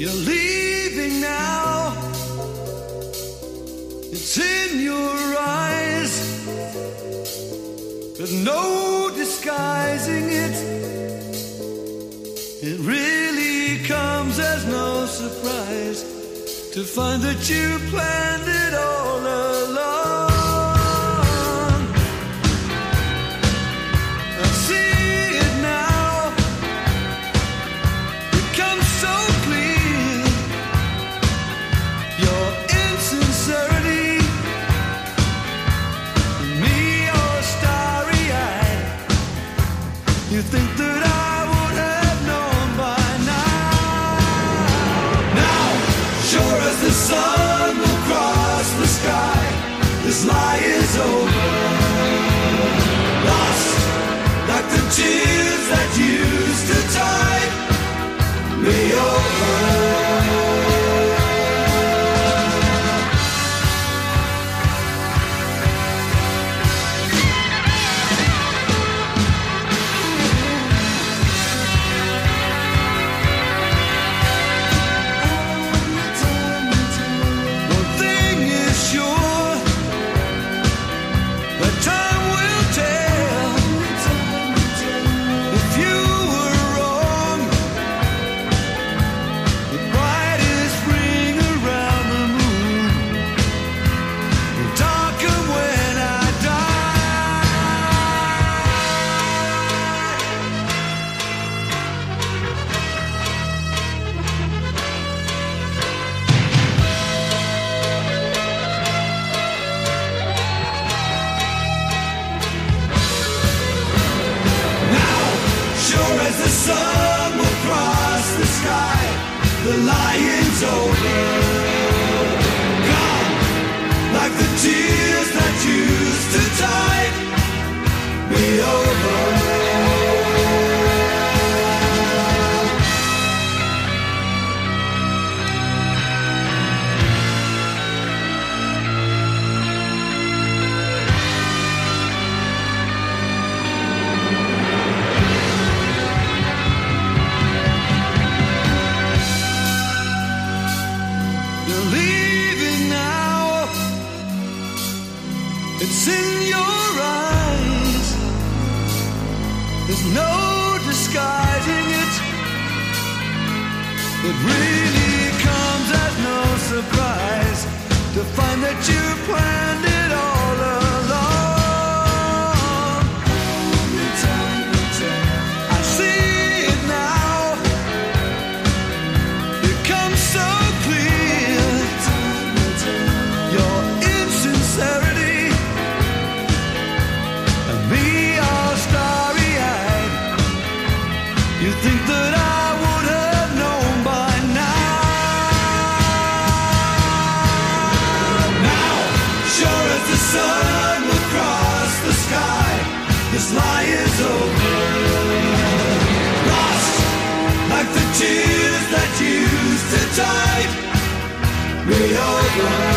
You're leaving now. It's in your eyes. There's no disguising it. It really comes as no surprise to find that you planned it all along. This lie is over. As the sun will cross the sky, the lion's over. You're leaving now. It's in your eyes. There's no disguising it. It really comes as no surprise to find that you planned tears